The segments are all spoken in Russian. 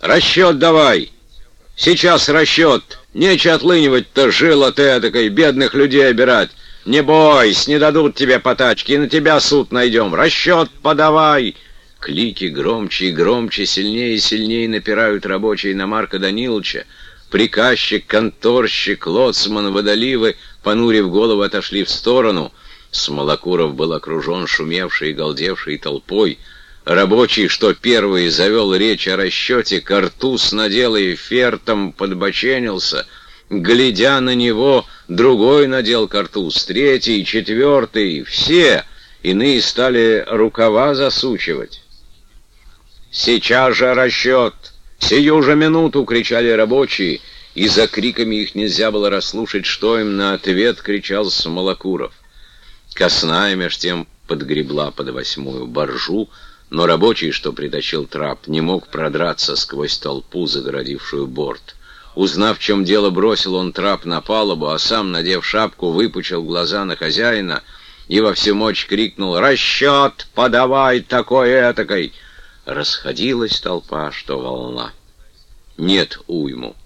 Расчет давай! Сейчас расчет! Нече отлынивать-то, жила ты эдакой, бедных людей обирать! Не бойся, не дадут тебе по тачке, и на тебя суд найдем! Расчет подавай!» Клики громче и громче, сильнее и сильнее напирают рабочие на Марка Даниловича. Приказчик, конторщик, лоцман, водоливы, понурив голову, отошли в сторону. Смолокуров был окружен шумевшей и галдевшей толпой. Рабочий, что первый завел речь о расчете, картуз надел и фертом подбоченился. Глядя на него, другой надел картуз, третий, четвертый, все. Иные стали рукава засучивать. «Сейчас же расчет! Сию же минуту!» — кричали рабочие, и за криками их нельзя было расслушать, что им на ответ кричал Смолокуров. Косная меж тем подгребла под восьмую боржу, но рабочий, что притащил трап, не мог продраться сквозь толпу, загородившую борт. Узнав, в чем дело, бросил он трап на палубу, а сам, надев шапку, выпучил глаза на хозяина и во всю мощь крикнул «Расчет! Подавай такой-этакой!» расходилась толпа, что волна. Нет уйму.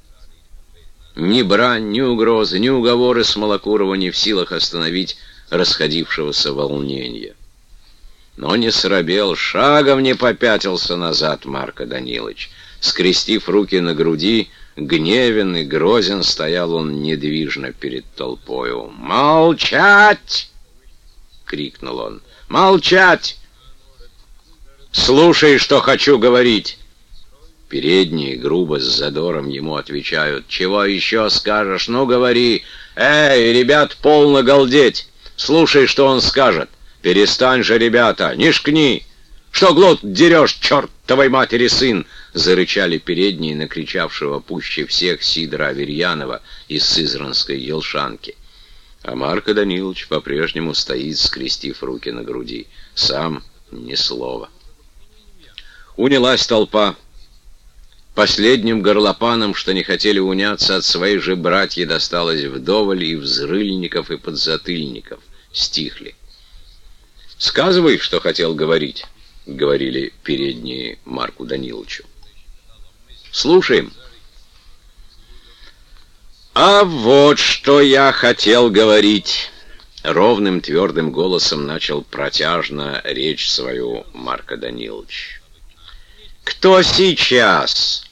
Ни брань, ни угрозы, ни уговоры Смолокурова не в силах остановить расходившегося волнения. Но не срабел, шагом не попятился назад Марко Данилович. Скрестив руки на груди, гневен и грозен стоял он недвижно перед толпою. «Молчать!» — крикнул он. «Молчать! Слушай, что хочу говорить!» Передние грубо с задором ему отвечают. «Чего еще скажешь? Ну, говори! Эй, ребят, полно галдеть! Слушай, что он скажет! Перестань же, ребята, не шкни! Что глот дерешь, чертовой матери сын!» Зарычали передние накричавшего пуще всех Сидора Аверьянова из Сызранской елшанки. А Марко Данилович по-прежнему стоит, скрестив руки на груди. Сам ни слова. Унялась толпа. Последним горлопанам, что не хотели уняться от своих же братьев, досталось вдоволь и взрыльников, и подзатыльников. Стихли. «Сказывай, что хотел говорить», — говорили передние Марку Даниловичу. «Слушаем». «А вот что я хотел говорить», — ровным твердым голосом начал протяжно речь свою Марко Данилович. Кто сейчас,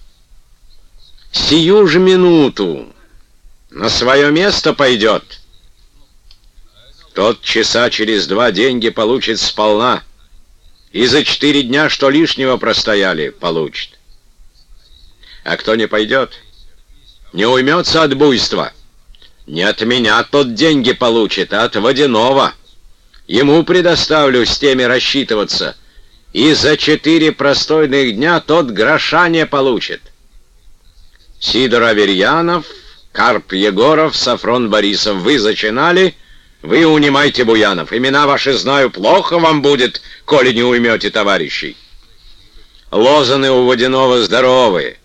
сию же минуту, на свое место пойдет, тот часа через два деньги получит сполна, и за четыре дня, что лишнего простояли, получит. А кто не пойдет, не уймется от буйства, не от меня тот деньги получит, а от водяного. Ему предоставлю с теми рассчитываться — и за четыре простойных дня тот гроша не получит. Сидор Аверьянов, Карп Егоров, Сафрон Борисов, вы зачинали, вы унимайте Буянов. Имена ваши знаю, плохо вам будет, коли не уймете товарищей. Лозаны у Водянова здоровые.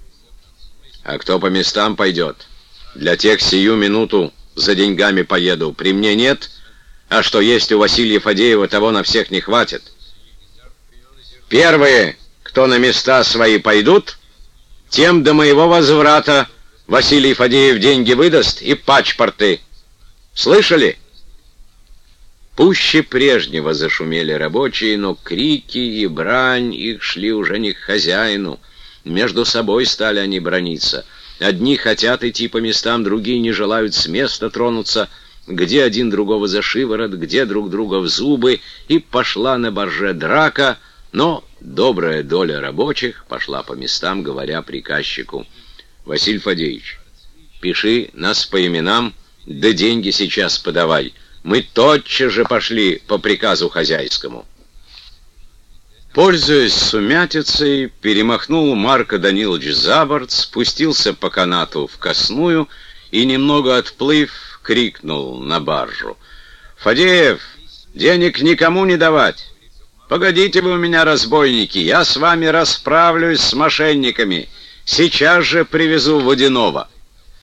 А кто по местам пойдет? Для тех сию минуту за деньгами поеду. При мне нет, а что есть у Василия Фадеева, того на всех не хватит. Первые, кто на места свои пойдут, тем до моего возврата Василий Фадеев деньги выдаст и пачпорты. Слышали? Пуще прежнего зашумели рабочие, но крики и брань их шли уже не к хозяину. Между собой стали они брониться. Одни хотят идти по местам, другие не желают с места тронуться, где один другого за шиворот, где друг друга в зубы, и пошла на борже драка — но добрая доля рабочих пошла по местам, говоря приказчику, «Василий Фадеевич, пиши нас по именам, да деньги сейчас подавай. Мы тотчас же пошли по приказу хозяйскому». Пользуясь сумятицей, перемахнул Марко Данилович за борт, спустился по канату в косную и, немного отплыв, крикнул на баржу. «Фадеев, денег никому не давать!» «Погодите вы у меня, разбойники, я с вами расправлюсь с мошенниками. Сейчас же привезу водяного».